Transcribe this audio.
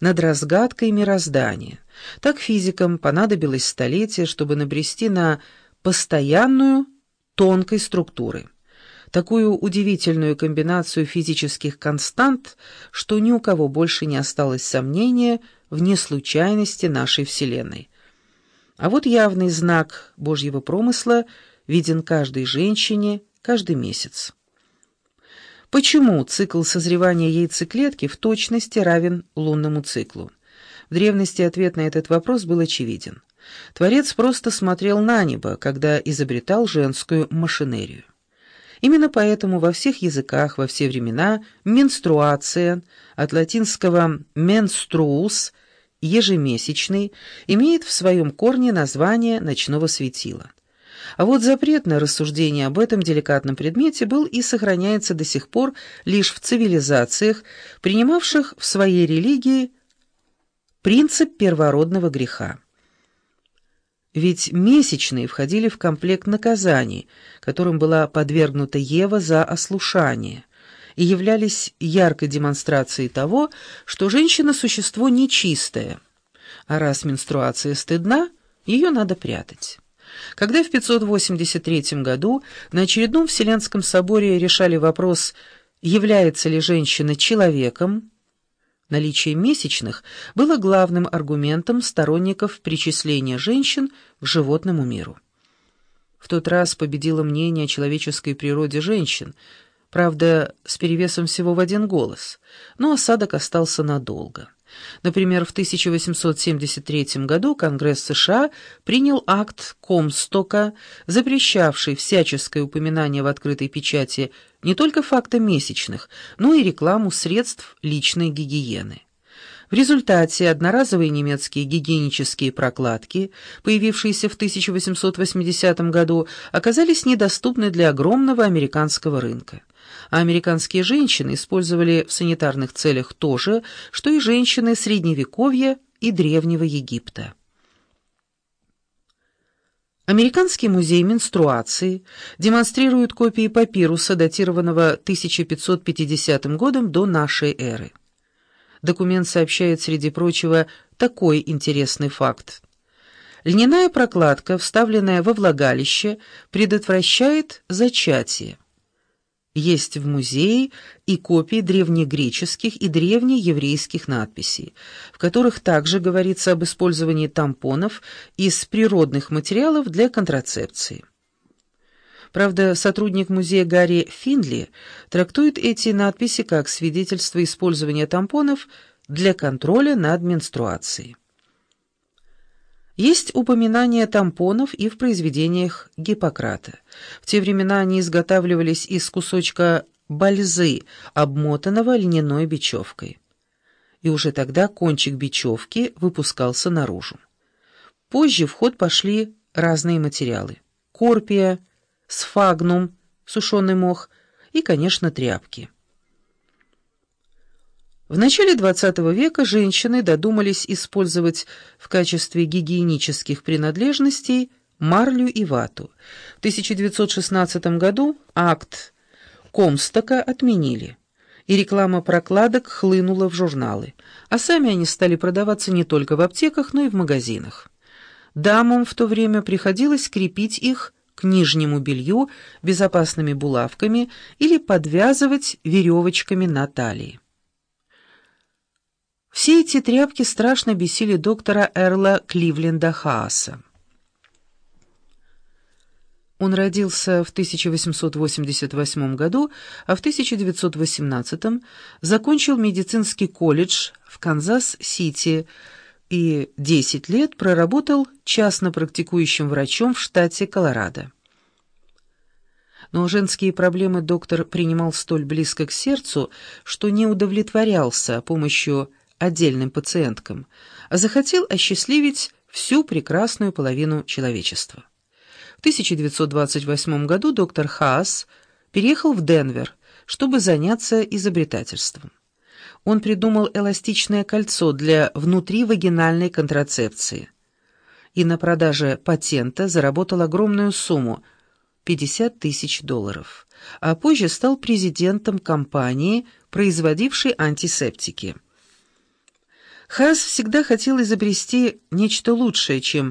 над разгадкой мироздания. Так физикам понадобилось столетие, чтобы набрести на постоянную тонкой структуры. Такую удивительную комбинацию физических констант, что ни у кого больше не осталось сомнения в неслучайности нашей Вселенной. А вот явный знак Божьего промысла виден каждой женщине каждый месяц. Почему цикл созревания яйцеклетки в точности равен лунному циклу? В древности ответ на этот вопрос был очевиден. Творец просто смотрел на небо, когда изобретал женскую машинерию. Именно поэтому во всех языках, во все времена менструация, от латинского «menstruus» – ежемесячный, имеет в своем корне название ночного светила. А вот запрет на рассуждение об этом деликатном предмете был и сохраняется до сих пор лишь в цивилизациях, принимавших в своей религии принцип первородного греха. Ведь месячные входили в комплект наказаний, которым была подвергнута Ева за ослушание, и являлись яркой демонстрацией того, что женщина – существо нечистое, а раз менструация стыдна, ее надо прятать. Когда в 583 году на очередном Вселенском соборе решали вопрос, является ли женщина человеком, наличие месячных было главным аргументом сторонников причисления женщин к животному миру. В тот раз победило мнение о человеческой природе женщин, правда, с перевесом всего в один голос, но осадок остался надолго. Например, в 1873 году Конгресс США принял акт Комстока, запрещавший всяческое упоминание в открытой печати не только факта месячных, но и рекламу средств личной гигиены. В результате одноразовые немецкие гигиенические прокладки, появившиеся в 1880 году, оказались недоступны для огромного американского рынка а американские женщины использовали в санитарных целях то же, что и женщины Средневековья и Древнего Египта. Американский музей менструации демонстрирует копии папируса, датированного 1550 годом до нашей эры. Документ сообщает, среди прочего, такой интересный факт. Льняная прокладка, вставленная во влагалище, предотвращает зачатие. Есть в музее и копии древнегреческих и древнееврейских надписей, в которых также говорится об использовании тампонов из природных материалов для контрацепции. Правда, сотрудник музея Гарри Финдли трактует эти надписи как свидетельство использования тампонов для контроля над менструацией. Есть упоминание тампонов и в произведениях Гиппократа. В те времена они изготавливались из кусочка бальзы, обмотанного льняной бечевкой. И уже тогда кончик бечевки выпускался наружу. Позже в ход пошли разные материалы. Корпия, сфагнум, сушеный мох и, конечно, тряпки. В начале XX века женщины додумались использовать в качестве гигиенических принадлежностей марлю и вату. В 1916 году акт Комстока отменили, и реклама прокладок хлынула в журналы, а сами они стали продаваться не только в аптеках, но и в магазинах. Дамам в то время приходилось крепить их к нижнему белью безопасными булавками или подвязывать веревочками на талии. Все эти тряпки страшно бесили доктора Эрла Кливленда Хааса. Он родился в 1888 году, а в 1918 закончил медицинский колледж в Канзас-Сити и 10 лет проработал частно практикующим врачом в штате Колорадо. Но женские проблемы доктор принимал столь близко к сердцу, что не удовлетворялся помощью отдельным пациенткам, а захотел осчастливить всю прекрасную половину человечества. В 1928 году доктор Хаас переехал в Денвер, чтобы заняться изобретательством. Он придумал эластичное кольцо для внутривагинальной контрацепции и на продаже патента заработал огромную сумму – 50 тысяч долларов, а позже стал президентом компании, производившей антисептики. Хаас всегда хотел изобрести нечто лучшее, чем